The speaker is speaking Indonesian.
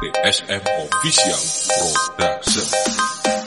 TSM Official Production.